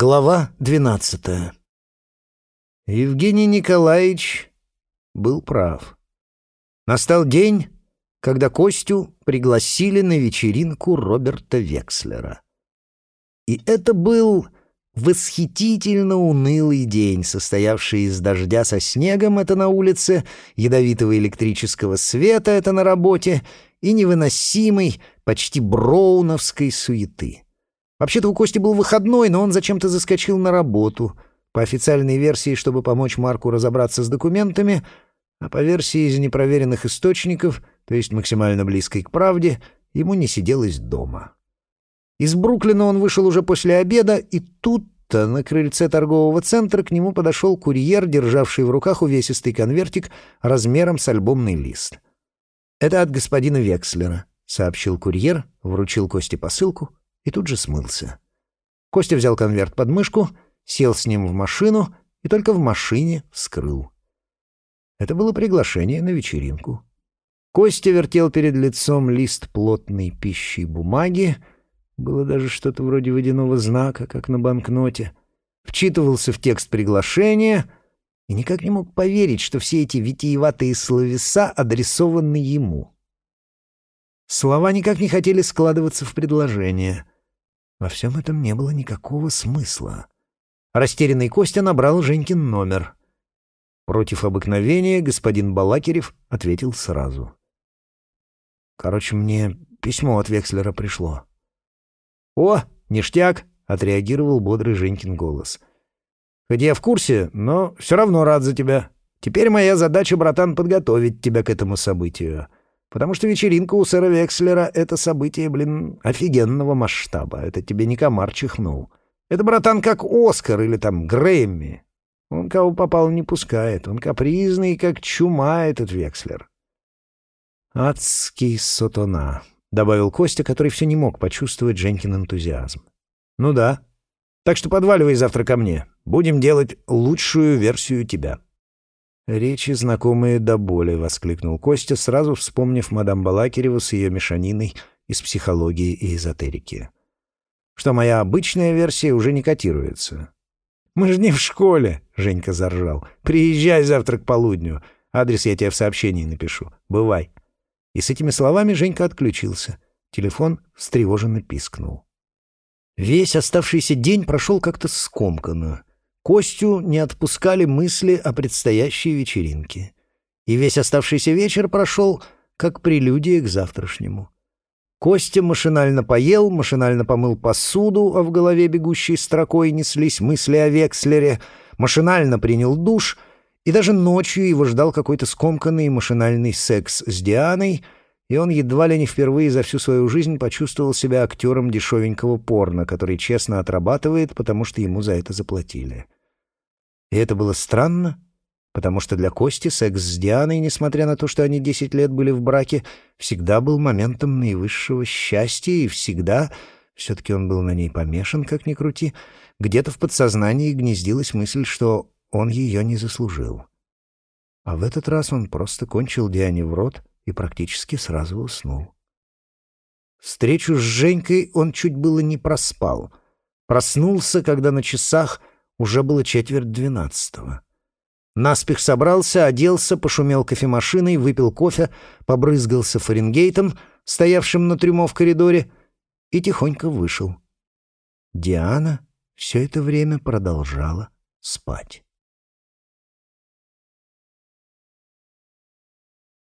Глава двенадцатая. Евгений Николаевич был прав. Настал день, когда Костю пригласили на вечеринку Роберта Векслера. И это был восхитительно унылый день, состоявший из дождя со снегом — это на улице, ядовитого электрического света — это на работе, и невыносимой, почти броуновской суеты — Вообще-то у Кости был выходной, но он зачем-то заскочил на работу. По официальной версии, чтобы помочь Марку разобраться с документами, а по версии из непроверенных источников, то есть максимально близкой к правде, ему не сиделось дома. Из Бруклина он вышел уже после обеда, и тут-то на крыльце торгового центра к нему подошел курьер, державший в руках увесистый конвертик размером с альбомный лист. «Это от господина Векслера», — сообщил курьер, вручил Косте посылку и тут же смылся. Костя взял конверт под мышку, сел с ним в машину и только в машине вскрыл. Это было приглашение на вечеринку. Костя вертел перед лицом лист плотной пищей бумаги, было даже что-то вроде водяного знака, как на банкноте, вчитывался в текст приглашения и никак не мог поверить, что все эти витиеватые словеса адресованы ему. Слова никак не хотели складываться в предложение. Во всем этом не было никакого смысла. Растерянный Костя набрал Женькин номер. Против обыкновения господин Балакирев ответил сразу. «Короче, мне письмо от Векслера пришло». «О, ништяк!» — отреагировал бодрый Женькин голос. «Хоть я в курсе, но все равно рад за тебя. Теперь моя задача, братан, подготовить тебя к этому событию. Потому что вечеринка у сэра Векслера — это событие, блин, офигенного масштаба. Это тебе не комар чихнул. Это, братан, как Оскар или там Грэмми. Он кого попал не пускает. Он капризный, как чума, этот Векслер. «Адский сотона», — добавил Костя, который все не мог почувствовать Женькин энтузиазм. «Ну да. Так что подваливай завтра ко мне. Будем делать лучшую версию тебя». «Речи знакомые до боли», — воскликнул Костя, сразу вспомнив мадам Балакиреву с ее мешаниной из психологии и эзотерики. «Что моя обычная версия уже не котируется». «Мы же не в школе», — Женька заржал. «Приезжай завтра к полудню. Адрес я тебе в сообщении напишу. Бывай». И с этими словами Женька отключился. Телефон встревоженно пискнул. Весь оставшийся день прошел как-то скомканно. Костю не отпускали мысли о предстоящей вечеринке. И весь оставшийся вечер прошел как прелюдия к завтрашнему. Костя машинально поел, машинально помыл посуду, а в голове бегущей строкой неслись мысли о Векслере, машинально принял душ, и даже ночью его ждал какой-то скомканный машинальный секс с Дианой, и он едва ли не впервые за всю свою жизнь почувствовал себя актером дешевенького порно, который честно отрабатывает, потому что ему за это заплатили. И это было странно, потому что для Кости секс с Дианой, несмотря на то, что они десять лет были в браке, всегда был моментом наивысшего счастья, и всегда, все-таки он был на ней помешан, как ни крути, где-то в подсознании гнездилась мысль, что он ее не заслужил. А в этот раз он просто кончил Диане в рот и практически сразу уснул. Встречу с Женькой он чуть было не проспал. Проснулся, когда на часах уже было четверть двенадцатого. Наспех собрался, оделся, пошумел кофемашиной, выпил кофе, побрызгался Фаренгейтом, стоявшим на трюмо в коридоре, и тихонько вышел. Диана все это время продолжала спать.